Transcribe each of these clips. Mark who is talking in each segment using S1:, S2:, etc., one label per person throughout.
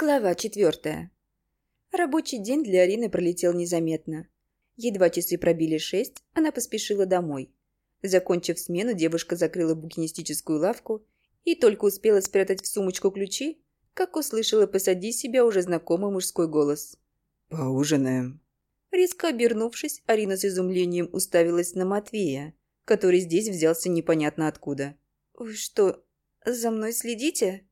S1: Глава четвертая. Рабочий день для Арины пролетел незаметно. Едва часы пробили шесть, она поспешила домой. Закончив смену, девушка закрыла букинистическую лавку и только успела спрятать в сумочку ключи, как услышала посади себя уже знакомый мужской голос.
S2: «Поужинаем».
S1: Резко обернувшись, Арина с изумлением уставилась на Матвея, который здесь взялся непонятно откуда. «Вы что, за мной следите?»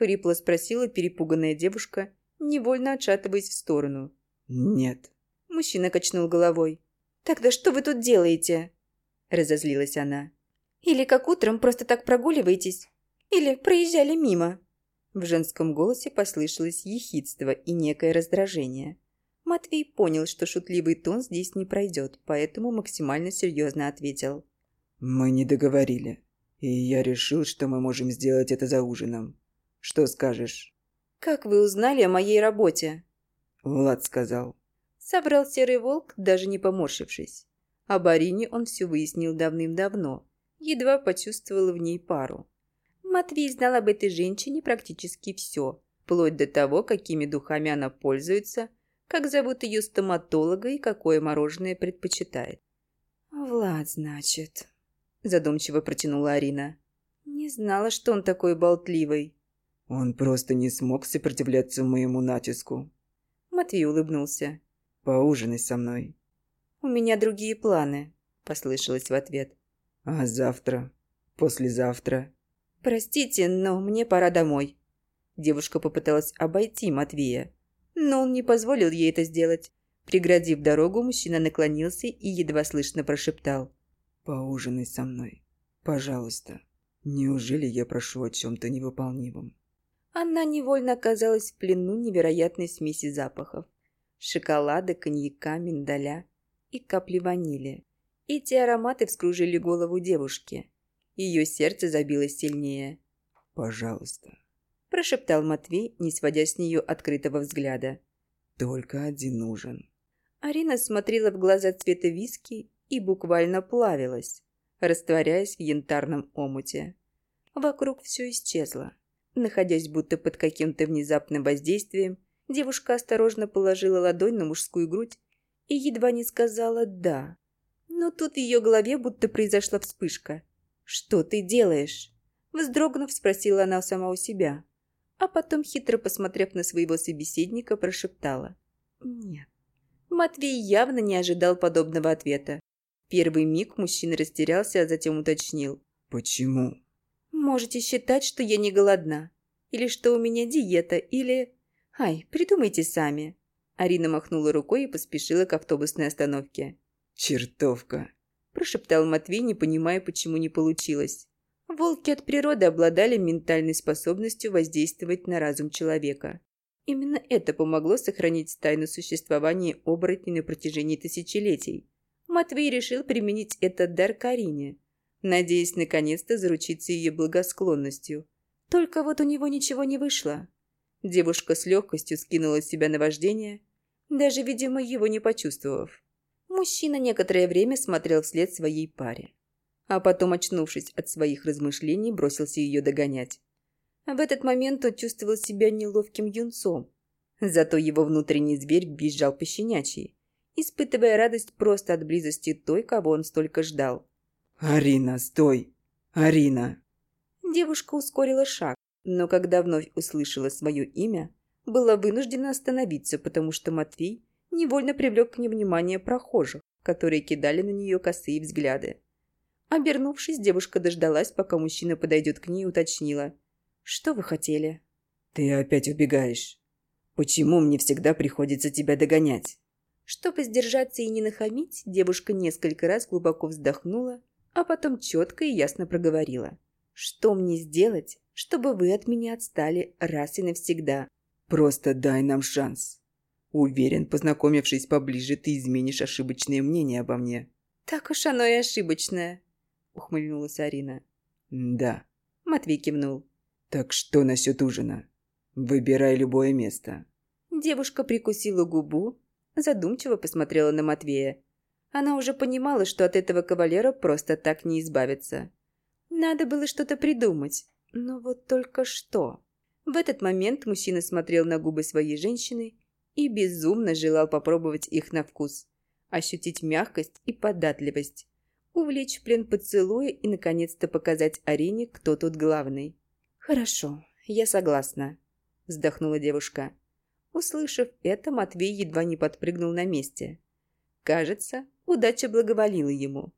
S1: Хрипло спросила перепуганная девушка, невольно отшатываясь в сторону.
S2: «Нет».
S1: Мужчина качнул головой. «Тогда что вы тут делаете?» Разозлилась она. «Или как утром просто так прогуливаетесь? Или проезжали мимо?» В женском голосе послышалось ехидство и некое раздражение. Матвей понял, что шутливый тон здесь не пройдет, поэтому максимально серьезно ответил.
S2: «Мы не договорили, и я решил, что мы можем сделать это за ужином. Что скажешь?»
S1: «Как вы узнали о моей работе?»
S2: Влад сказал.
S1: Собрал серый волк, даже не поморщившись. О Барине он все выяснил давным-давно. Едва почувствовал в ней пару. Матвей знал об этой женщине практически все, вплоть до того, какими духами она пользуется, как зовут ее стоматолога и какое мороженое предпочитает. «Влад, значит», – задумчиво протянула Арина. «Не знала, что он такой болтливый».
S2: Он просто не смог сопротивляться моему натиску.
S1: Матвей улыбнулся.
S2: «Поужинай со мной».
S1: «У меня другие планы», – послышалось в ответ.
S2: «А завтра? Послезавтра?»
S1: «Простите, но мне пора домой». Девушка попыталась обойти Матвея, но он не позволил ей это сделать. Преградив дорогу, мужчина наклонился и едва слышно прошептал.
S2: «Поужинай со мной. Пожалуйста. Неужели я прошу о чем-то невыполнимом?»
S1: Она невольно оказалась в плену невероятной смеси запахов. Шоколада, коньяка, миндаля и капли ванили. Эти ароматы вскружили голову девушки. Ее сердце забилось сильнее.
S2: «Пожалуйста», –
S1: прошептал Матвей, не сводя с нее открытого взгляда.
S2: «Только один ужин».
S1: Арина смотрела в глаза цвета виски и буквально плавилась, растворяясь в янтарном омуте. Вокруг все исчезло. Находясь будто под каким-то внезапным воздействием, девушка осторожно положила ладонь на мужскую грудь и едва не сказала «да». Но тут в ее голове будто произошла вспышка. «Что ты делаешь?» Вздрогнув, спросила она сама у себя. А потом, хитро посмотрев на своего собеседника, прошептала. «Нет». Матвей явно не ожидал подобного ответа. Первый миг мужчина растерялся, а затем уточнил.
S2: «Почему?»
S1: Можете считать, что я не голодна. Или что у меня диета, или... Ай, придумайте сами. Арина махнула рукой и поспешила к автобусной остановке.
S2: «Чертовка!»
S1: – прошептал Матвей, не понимая, почему не получилось. Волки от природы обладали ментальной способностью воздействовать на разум человека. Именно это помогло сохранить тайну существования оборотней на протяжении тысячелетий. Матвей решил применить этот дар к Арине – надеясь наконец-то заручиться ее благосклонностью. Только вот у него ничего не вышло. Девушка с легкостью скинула с себя наваждение, даже, видимо, его не почувствовав. Мужчина некоторое время смотрел вслед своей паре, а потом, очнувшись от своих размышлений, бросился ее догонять. В этот момент он чувствовал себя неловким юнцом, зато его внутренний зверь бежал по щенячьи, испытывая радость просто от близости той, кого он столько ждал.
S2: «Арина, стой! Арина!»
S1: Девушка ускорила шаг, но когда вновь услышала свое имя, была вынуждена остановиться, потому что Матвей невольно привлек к ней внимание прохожих, которые кидали на нее косые взгляды. Обернувшись, девушка дождалась, пока мужчина подойдет к ней и уточнила. «Что вы хотели?»
S2: «Ты опять убегаешь. Почему мне всегда приходится тебя догонять?»
S1: Чтобы сдержаться и не нахамить, девушка несколько раз глубоко вздохнула а потом четко и ясно проговорила. «Что мне сделать, чтобы вы от меня отстали раз и навсегда?»
S2: «Просто дай нам шанс. Уверен, познакомившись поближе, ты изменишь ошибочное мнение обо мне».
S1: «Так уж оно и ошибочное», — ухмыльнулась Арина.
S2: «Да».
S1: Матвей кивнул.
S2: «Так что насчет ужина? Выбирай любое место».
S1: Девушка прикусила губу, задумчиво посмотрела на Матвея она уже понимала, что от этого кавалера просто так не избавиться. Надо было что-то придумать. Но вот только что. В этот момент мужчина смотрел на губы своей женщины и безумно желал попробовать их на вкус, ощутить мягкость и податливость, увлечь в плен поцелуя и, наконец-то, показать Арине, кто тут главный. «Хорошо, я согласна», – вздохнула девушка. Услышав это, Матвей едва не подпрыгнул на месте. Кажется, удача благоволила ему.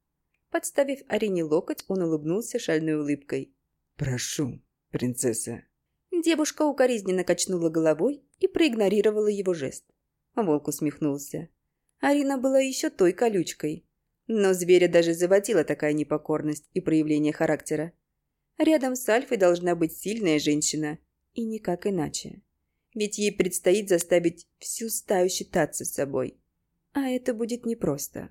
S1: Подставив Арине локоть, он улыбнулся шальной улыбкой.
S2: «Прошу, принцесса».
S1: Девушка укоризненно качнула головой и проигнорировала его жест. Волк усмехнулся. Арина была еще той колючкой. Но зверя даже заводила такая непокорность и проявление характера. Рядом с Альфой должна быть сильная женщина, и никак иначе. Ведь ей предстоит заставить всю стаю считаться с собой. А это будет непросто.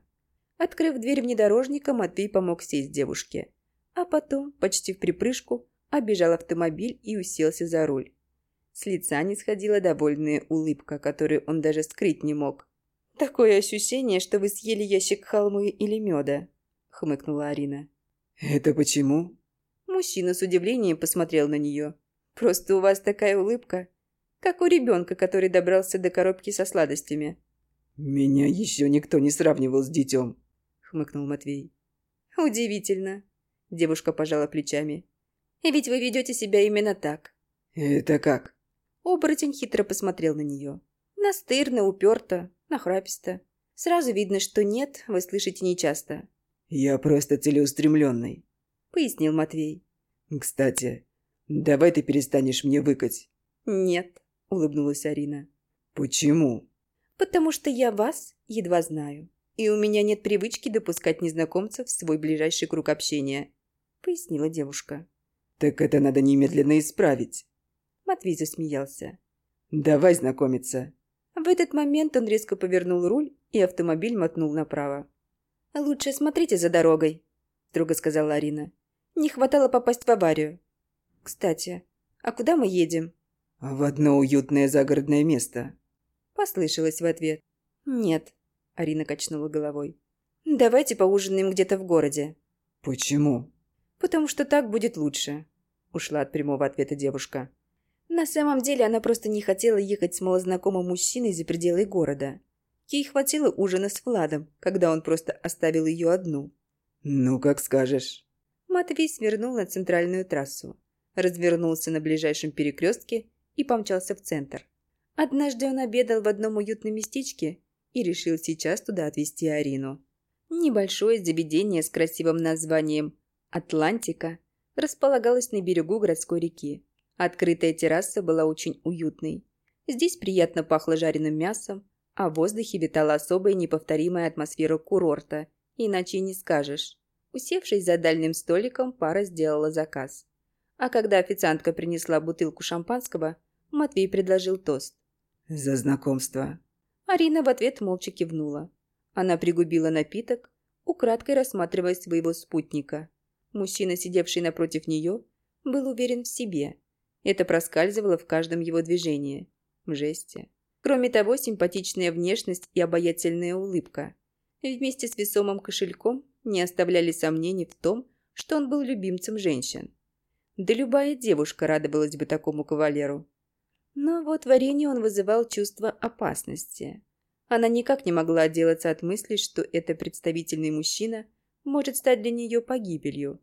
S1: Открыв дверь внедорожника, Матвей помог сесть девушке. А потом, почти в припрыжку, обежал автомобиль и уселся за руль. С лица не сходила довольная улыбка, которую он даже скрыть не мог. «Такое ощущение, что вы съели ящик халмы или меда», — хмыкнула Арина.
S2: «Это почему?»
S1: Мужчина с удивлением посмотрел на нее. «Просто у вас такая улыбка, как у ребенка, который добрался до коробки со сладостями».
S2: «Меня еще никто не сравнивал с детем», —
S1: хмыкнул Матвей. «Удивительно», — девушка пожала плечами. «И ведь вы ведете себя именно так».
S2: «Это как?»
S1: Оборотень хитро посмотрел на нее. Настырно, уперто, нахраписто. Сразу видно, что нет, вы слышите нечасто.
S2: «Я просто целеустремленный», —
S1: пояснил Матвей.
S2: «Кстати, давай ты перестанешь мне выкать».
S1: «Нет», — улыбнулась Арина.
S2: «Почему?»
S1: «Потому что я вас едва знаю, и у меня нет привычки допускать незнакомцев в свой ближайший круг общения», — пояснила девушка.
S2: «Так это надо немедленно исправить».
S1: Матвей засмеялся.
S2: «Давай знакомиться».
S1: В этот момент он резко повернул руль, и автомобиль мотнул направо. «Лучше смотрите за дорогой», — строго сказала Арина. «Не хватало попасть в аварию. Кстати, а куда мы едем?»
S2: «В одно уютное загородное место», —
S1: послышалось в ответ. «Нет», — Арина качнула головой. «Давайте поужинаем где-то в городе».
S2: «Почему?»
S1: «Потому что так будет лучше», — ушла от прямого ответа девушка. На самом деле она просто не хотела ехать с малознакомым мужчиной за пределы города. Ей хватило ужина с Владом, когда он просто оставил ее одну.
S2: «Ну, как скажешь».
S1: Матвей свернул на центральную трассу, развернулся на ближайшем перекрестке и помчался в центр. Однажды он обедал в одном уютном местечке и решил сейчас туда отвезти Арину. Небольшое заведение с красивым названием «Атлантика» располагалось на берегу городской реки. Открытая терраса была очень уютной. Здесь приятно пахло жареным мясом, а в воздухе витала особая неповторимая атмосфера курорта, иначе не скажешь. Усевшись за дальним столиком, пара сделала заказ. А когда официантка принесла бутылку шампанского, Матвей предложил тост.
S2: «За знакомство».
S1: Арина в ответ молча кивнула. Она пригубила напиток, украдкой рассматривая своего спутника. Мужчина, сидевший напротив нее, был уверен в себе это проскальзывало в каждом его движении, в жесте. Кроме того, симпатичная внешность и обаятельная улыбка вместе с весомым кошельком не оставляли сомнений в том, что он был любимцем женщин. Да любая девушка радовалась бы такому кавалеру. Но вот в Арене он вызывал чувство опасности. Она никак не могла отделаться от мысли, что это представительный мужчина может стать для нее погибелью,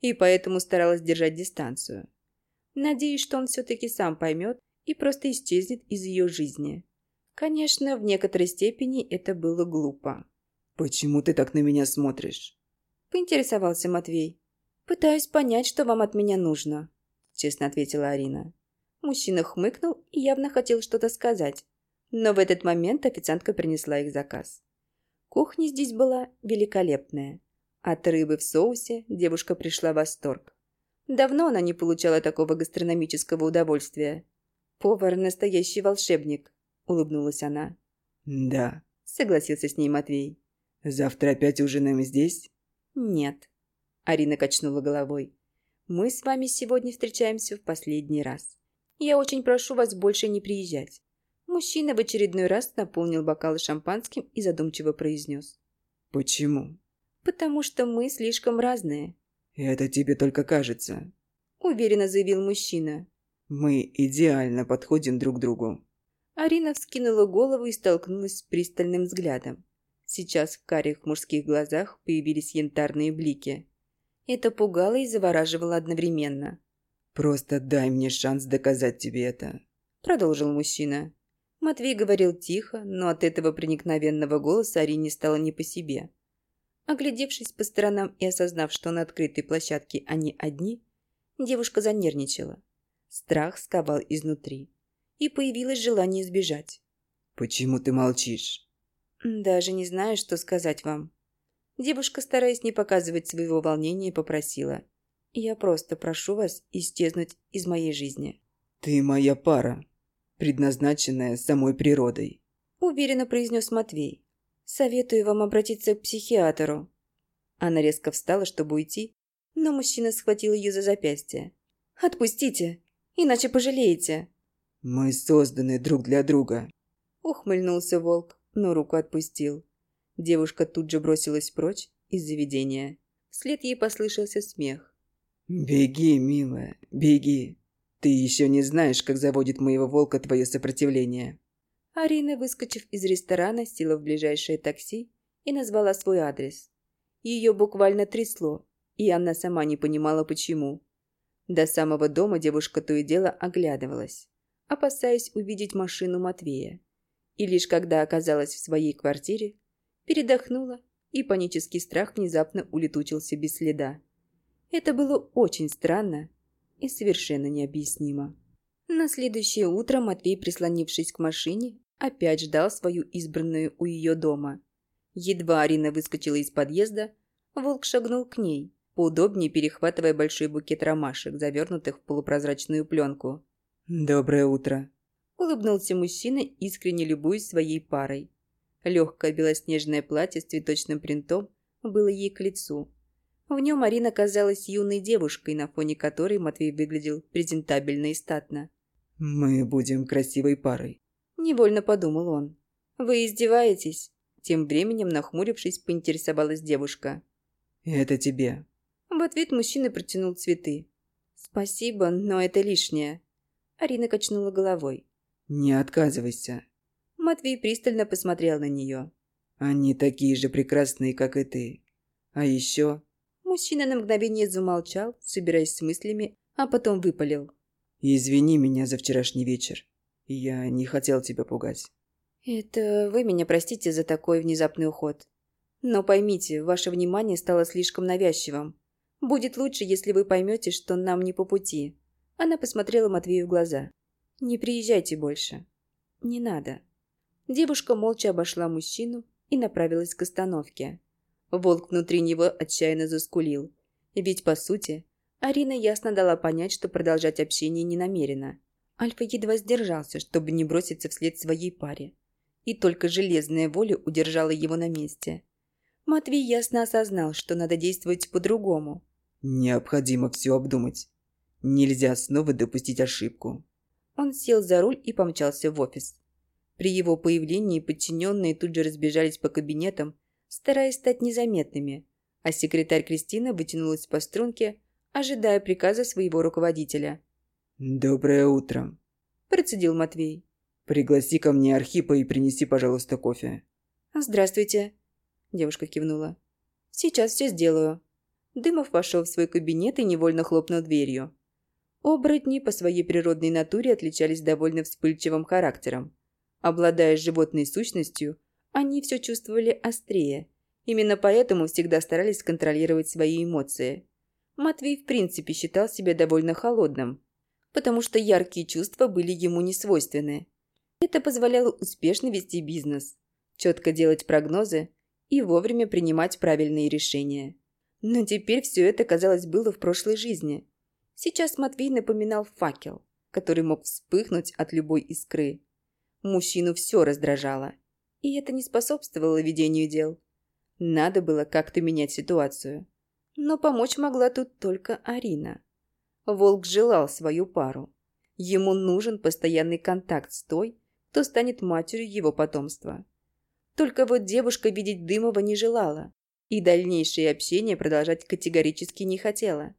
S1: и поэтому старалась держать дистанцию. Надеюсь, что он все-таки сам поймет и просто исчезнет из ее жизни. Конечно, в некоторой степени это было глупо.
S2: «Почему ты так на меня смотришь?»
S1: Поинтересовался Матвей. «Пытаюсь понять, что вам от меня нужно», честно ответила Арина. Мужчина хмыкнул и явно хотел что-то сказать. Но в этот момент официантка принесла их заказ. Кухня здесь была великолепная. От рыбы в соусе девушка пришла в восторг. Давно она не получала такого гастрономического удовольствия. «Повар – настоящий волшебник», – улыбнулась она.
S2: «Да», –
S1: согласился с ней Матвей.
S2: «Завтра опять ужинаем здесь?»
S1: «Нет», – Арина качнула головой. «Мы с вами сегодня встречаемся в последний раз. Я очень прошу вас больше не приезжать». Мужчина в очередной раз наполнил бокалы шампанским и задумчиво произнес.
S2: «Почему?»
S1: «Потому что мы слишком разные».
S2: «Это тебе только кажется», –
S1: уверенно заявил мужчина.
S2: Мы идеально подходим друг другу.
S1: Арина вскинула голову и столкнулась с пристальным взглядом. Сейчас в карих мужских глазах появились янтарные блики. Это пугало и завораживало одновременно.
S2: «Просто дай мне шанс доказать тебе это», —
S1: продолжил мужчина. Матвей говорил тихо, но от этого проникновенного голоса Арине стало не по себе. Оглядевшись по сторонам и осознав, что на открытой площадке они одни, девушка занервничала. Страх сковал изнутри. И появилось желание сбежать.
S2: «Почему ты молчишь?»
S1: «Даже не знаю, что сказать вам». Девушка, стараясь не показывать своего волнения, попросила. «Я просто прошу вас исчезнуть из моей жизни».
S2: «Ты моя пара, предназначенная самой природой», –
S1: уверенно произнес Матвей. «Советую вам обратиться к психиатру». Она резко встала, чтобы уйти, но мужчина схватил ее за запястье. «Отпустите, иначе пожалеете».
S2: «Мы созданы друг для друга», –
S1: ухмыльнулся волк, но руку отпустил. Девушка тут же бросилась прочь из заведения. Вслед ей послышался смех.
S2: «Беги, милая, беги. Ты еще не знаешь, как заводит моего волка твое сопротивление».
S1: Арина, выскочив из ресторана, села в ближайшее такси и назвала свой адрес. Ее буквально трясло, и она сама не понимала, почему. До самого дома девушка то и дело оглядывалась, опасаясь увидеть машину Матвея. И лишь когда оказалась в своей квартире, передохнула, и панический страх внезапно улетучился без следа. Это было очень странно и совершенно необъяснимо. На следующее утро Матвей, прислонившись к машине, опять ждал свою избранную у ее дома. Едва Арина выскочила из подъезда, волк шагнул к ней, поудобнее перехватывая большой букет ромашек, завернутых в полупрозрачную пленку.
S2: «Доброе утро», –
S1: улыбнулся мужчина, искренне любуясь своей парой. Легкое белоснежное платье с цветочным принтом было ей к лицу, в нем Арина казалась юной девушкой, на фоне которой Матвей выглядел презентабельно и статно.
S2: «Мы будем красивой парой», –
S1: невольно подумал он. «Вы издеваетесь?» Тем временем, нахмурившись, поинтересовалась девушка.
S2: «Это тебе».
S1: В ответ мужчина протянул цветы. «Спасибо, но это лишнее». Арина качнула головой.
S2: «Не отказывайся».
S1: Матвей пристально посмотрел на нее.
S2: «Они такие же прекрасные, как и ты. А еще
S1: Мужчина на мгновение замолчал, собираясь с мыслями, а потом выпалил.
S2: «Извини меня за вчерашний вечер. Я не хотел тебя пугать».
S1: «Это вы меня простите за такой внезапный уход. Но поймите, ваше внимание стало слишком навязчивым. Будет лучше, если вы поймете, что нам не по пути». Она посмотрела Матвею в глаза. «Не приезжайте больше. Не надо». Девушка молча обошла мужчину и направилась к остановке. Волк внутри него отчаянно заскулил. Ведь, по сути, Арина ясно дала понять, что продолжать общение не намерена. Альфа едва сдержался, чтобы не броситься вслед своей паре. И только железная воля удержала его на месте. Матвей ясно осознал, что надо действовать по-другому.
S2: «Необходимо все обдумать. Нельзя снова допустить ошибку».
S1: Он сел за руль и помчался в офис. При его появлении подчиненные тут же разбежались по кабинетам, стараясь стать незаметными, а секретарь Кристина вытянулась по струнке, ожидая приказа своего руководителя.
S2: «Доброе утро», –
S1: процедил Матвей.
S2: «Пригласи ко мне Архипа и принеси, пожалуйста, кофе».
S1: «Здравствуйте», – девушка кивнула. «Сейчас все сделаю». Дымов вошел в свой кабинет и невольно хлопнул дверью. Оборотни по своей природной натуре отличались довольно вспыльчивым характером. Обладая животной сущностью, они все чувствовали острее. Именно поэтому всегда старались контролировать свои эмоции. Матвей в принципе считал себя довольно холодным, потому что яркие чувства были ему не свойственны. Это позволяло успешно вести бизнес, четко делать прогнозы и вовремя принимать правильные решения. Но теперь все это, казалось, было в прошлой жизни. Сейчас Матвей напоминал факел, который мог вспыхнуть от любой искры. Мужчину все раздражало и это не способствовало ведению дел. Надо было как-то менять ситуацию. Но помочь могла тут только Арина. Волк желал свою пару. Ему нужен постоянный контакт с той, кто станет матерью его потомства. Только вот девушка видеть Дымова не желала и дальнейшее общение продолжать категорически не хотела.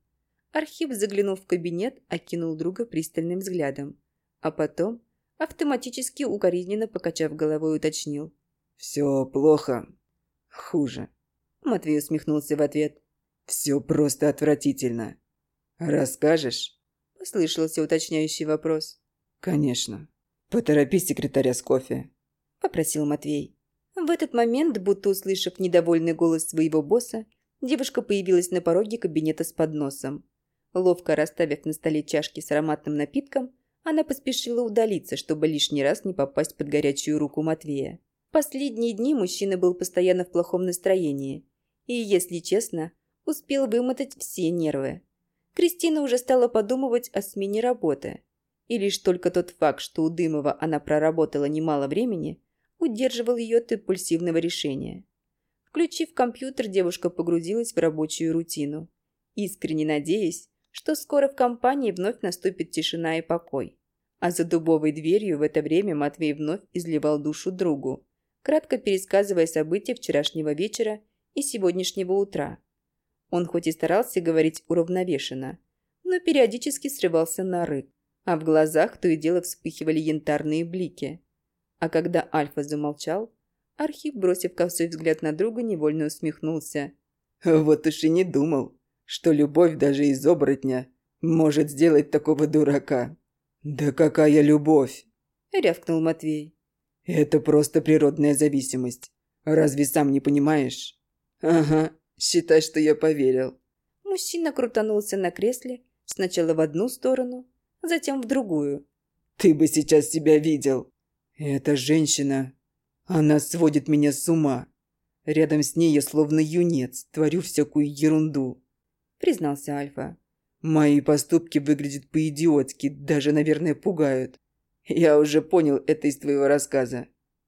S1: Архип, заглянув в кабинет, окинул друга пристальным взглядом, а потом, автоматически укоризненно покачав головой, уточнил.
S2: «Все плохо. Хуже».
S1: Матвей усмехнулся в ответ.
S2: «Все просто отвратительно. Расскажешь?»
S1: Послышался уточняющий вопрос.
S2: «Конечно. Поторопи секретаря с кофе», –
S1: попросил Матвей. В этот момент, будто услышав недовольный голос своего босса, девушка появилась на пороге кабинета с подносом. Ловко расставив на столе чашки с ароматным напитком, она поспешила удалиться, чтобы лишний раз не попасть под горячую руку Матвея. Последние дни мужчина был постоянно в плохом настроении. И, если честно, успел вымотать все нервы. Кристина уже стала подумывать о смене работы. И лишь только тот факт, что у Дымова она проработала немало времени, удерживал ее от импульсивного решения. Включив компьютер, девушка погрузилась в рабочую рутину, искренне надеясь, что скоро в компании вновь наступит тишина и покой. А за дубовой дверью в это время Матвей вновь изливал душу другу, кратко пересказывая события вчерашнего вечера и сегодняшнего утра. Он хоть и старался говорить уравновешенно, но периодически срывался на рык, а в глазах то и дело вспыхивали янтарные блики. А когда Альфа замолчал, Архип, бросив косой взгляд на друга, невольно усмехнулся.
S2: «Вот уж и не думал что любовь даже из оборотня может сделать такого дурака. Да какая любовь?
S1: Рявкнул Матвей.
S2: Это просто природная зависимость. Разве сам не понимаешь? Ага, считай, что я поверил.
S1: Мужчина крутанулся на кресле, сначала в одну сторону, затем в другую.
S2: Ты бы сейчас себя видел. Эта женщина, она сводит меня с ума. Рядом с ней я словно юнец, творю всякую ерунду
S1: признался Альфа.
S2: «Мои поступки выглядят по-идиотски, даже, наверное, пугают. Я уже понял это из твоего рассказа.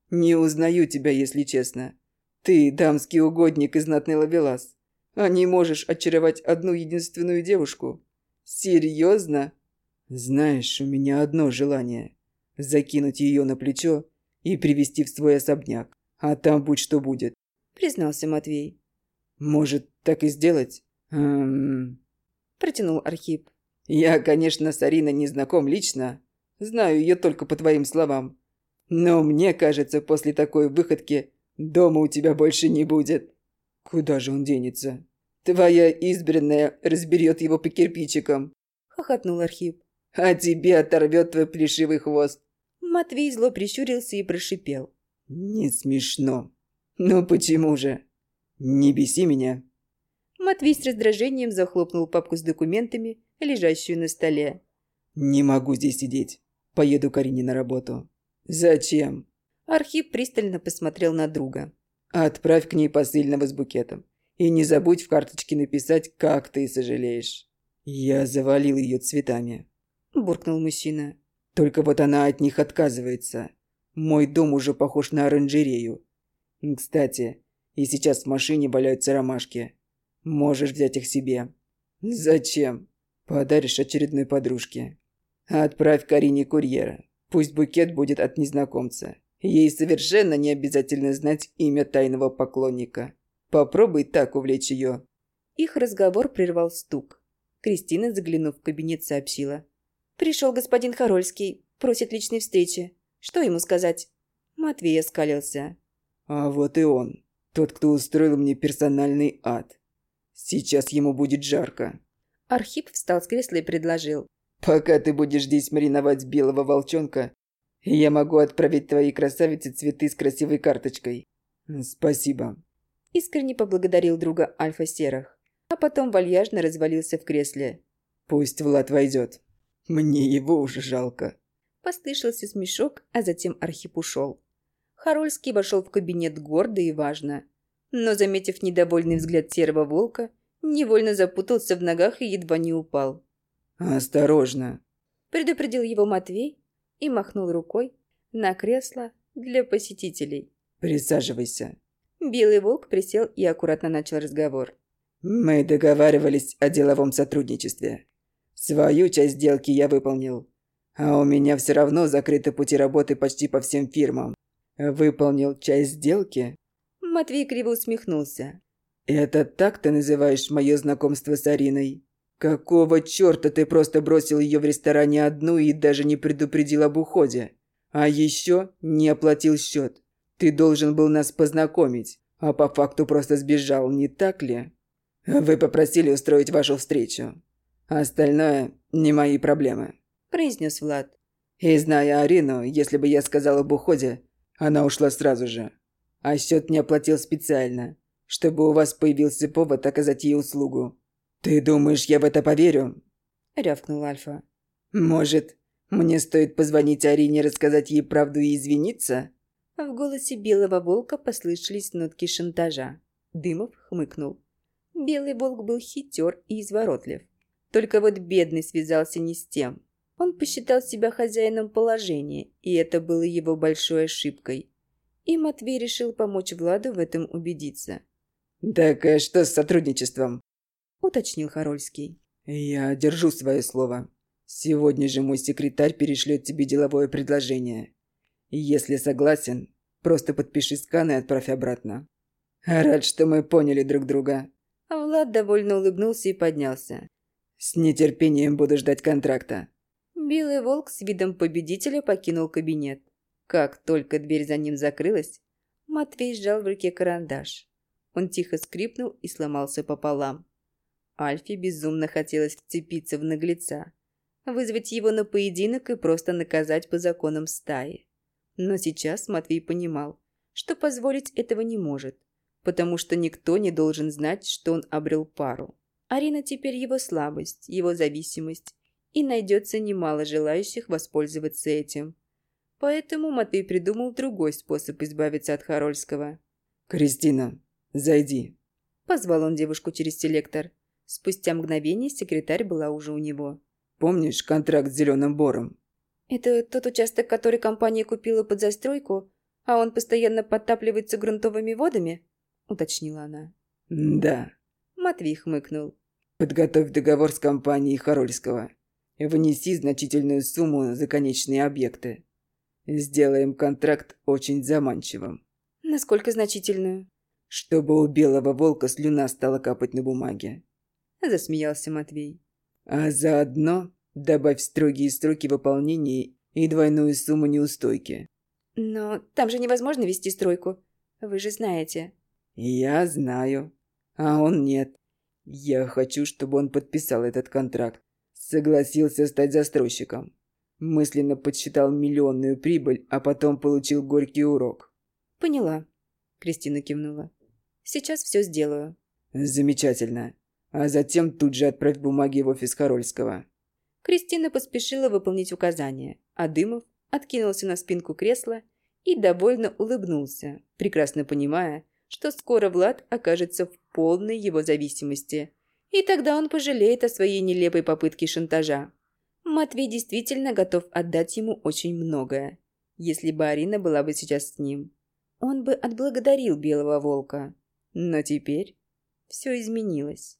S2: Не узнаю тебя, если честно. Ты дамский угодник и знатный ловелас. А не можешь очаровать одну единственную девушку? Серьезно? Знаешь, у меня одно желание. Закинуть ее на плечо и привести в свой особняк. А там будь что будет.
S1: Признался Матвей.
S2: Может, так и сделать? «Эм...»
S1: Протянул Архип.
S2: «Я, конечно, с Ариной не знаком лично. Знаю ее только по твоим словам. Но мне кажется, после такой выходки дома у тебя больше не будет. Куда же он денется? Твоя избранная разберет его по кирпичикам».
S1: Хохотнул Архип.
S2: «А тебе оторвет твой плешивый хвост».
S1: Матвей зло прищурился и прошипел.
S2: «Не смешно. Ну почему же? Не беси меня.
S1: Матвей с раздражением захлопнул папку с документами, лежащую на столе.
S2: «Не могу здесь сидеть. Поеду к Арине на работу». «Зачем?»
S1: Архип пристально посмотрел на друга.
S2: «Отправь к ней посыльного с букетом. И не забудь в карточке написать, как ты сожалеешь». «Я завалил ее цветами», –
S1: буркнул мужчина.
S2: «Только вот она от них отказывается. Мой дом уже похож на оранжерею. Кстати, и сейчас в машине валяются ромашки. Можешь взять их себе. Зачем? Подаришь очередной подружке. Отправь Карине курьера. Пусть букет будет от незнакомца. Ей совершенно не обязательно знать имя тайного поклонника. Попробуй так увлечь ее.
S1: Их разговор прервал стук. Кристина, заглянув в кабинет, сообщила. «Пришел господин Харольский, просит личной встречи. Что ему сказать?» Матвей оскалился.
S2: «А вот и он. Тот, кто устроил мне персональный ад. Сейчас ему будет жарко.
S1: Архип встал с кресла и предложил.
S2: Пока ты будешь здесь мариновать белого волчонка, я могу отправить твоей красавице цветы с красивой карточкой. Спасибо.
S1: Искренне поблагодарил друга Альфа Серых, а потом вальяжно развалился в кресле.
S2: Пусть Влад войдет. Мне его уже жалко.
S1: Послышался смешок, а затем Архип ушел. Харольский вошел в кабинет гордо и важно но, заметив недовольный взгляд серого волка, невольно запутался в ногах и едва не упал.
S2: «Осторожно!»
S1: – предупредил его Матвей и махнул рукой на кресло для посетителей.
S2: «Присаживайся».
S1: Белый волк присел и аккуратно начал разговор.
S2: «Мы договаривались о деловом сотрудничестве. Свою часть сделки я выполнил, а у меня все равно закрыты пути работы почти по всем фирмам. Выполнил часть сделки,
S1: Матвей криво усмехнулся.
S2: «Это так ты называешь мое знакомство с Ариной? Какого черта ты просто бросил ее в ресторане одну и даже не предупредил об уходе? А еще не оплатил счет. Ты должен был нас познакомить, а по факту просто сбежал, не так ли? Вы попросили устроить вашу встречу. Остальное не мои проблемы», –
S1: произнес Влад.
S2: «И зная Арину, если бы я сказал об уходе, она ушла сразу же. А счет не оплатил специально, чтобы у вас появился повод оказать ей услугу. «Ты думаешь, я в это поверю?»
S1: – рявкнул Альфа.
S2: «Может, мне стоит позвонить Арине, рассказать ей правду и извиниться?»
S1: В голосе белого волка послышались нотки шантажа. Дымов хмыкнул. Белый волк был хитер и изворотлив. Только вот бедный связался не с тем. Он посчитал себя хозяином положения, и это было его большой ошибкой. И Матвей решил помочь Владу в этом убедиться.
S2: «Так а что с сотрудничеством?»
S1: уточнил Харольский.
S2: «Я держу свое слово. Сегодня же мой секретарь перешлет тебе деловое предложение. Если согласен, просто подпиши скан и отправь обратно. Рад, что мы поняли друг друга».
S1: Влад довольно улыбнулся и поднялся.
S2: «С нетерпением буду ждать контракта».
S1: Белый волк с видом победителя покинул кабинет. Как только дверь за ним закрылась, Матвей сжал в руке карандаш. Он тихо скрипнул и сломался пополам. Альфе безумно хотелось вцепиться в наглеца, вызвать его на поединок и просто наказать по законам стаи. Но сейчас Матвей понимал, что позволить этого не может, потому что никто не должен знать, что он обрел пару. Арина теперь его слабость, его зависимость, и найдется немало желающих воспользоваться этим. Поэтому Матвей придумал другой способ избавиться от Харольского.
S2: «Кристина, зайди», –
S1: позвал он девушку через селектор. Спустя мгновение секретарь была уже у него.
S2: «Помнишь контракт с Зеленым Бором?»
S1: «Это тот участок, который компания купила под застройку, а он постоянно подтапливается грунтовыми водами?» – уточнила она.
S2: «Да».
S1: Матвей хмыкнул.
S2: «Подготовь договор с компанией Харольского. Внеси значительную сумму за конечные объекты. Сделаем контракт очень заманчивым».
S1: «Насколько значительную?»
S2: «Чтобы у белого волка слюна стала капать на бумаге.
S1: – засмеялся Матвей.
S2: «А заодно добавь строгие сроки выполнения и двойную сумму неустойки».
S1: «Но там же невозможно вести стройку. Вы же знаете».
S2: «Я знаю. А он нет. Я хочу, чтобы он подписал этот контракт. Согласился стать застройщиком. Мысленно подсчитал миллионную прибыль, а потом получил горький урок».
S1: «Поняла», – Кристина кивнула. «Сейчас все сделаю».
S2: «Замечательно а затем тут же отправь бумаги в офис Харольского».
S1: Кристина поспешила выполнить указание, а Дымов откинулся на спинку кресла и довольно улыбнулся, прекрасно понимая, что скоро Влад окажется в полной его зависимости, и тогда он пожалеет о своей нелепой попытке шантажа. Матвей действительно готов отдать ему очень многое. Если бы Арина была бы сейчас с ним, он бы отблагодарил Белого Волка. Но теперь все изменилось.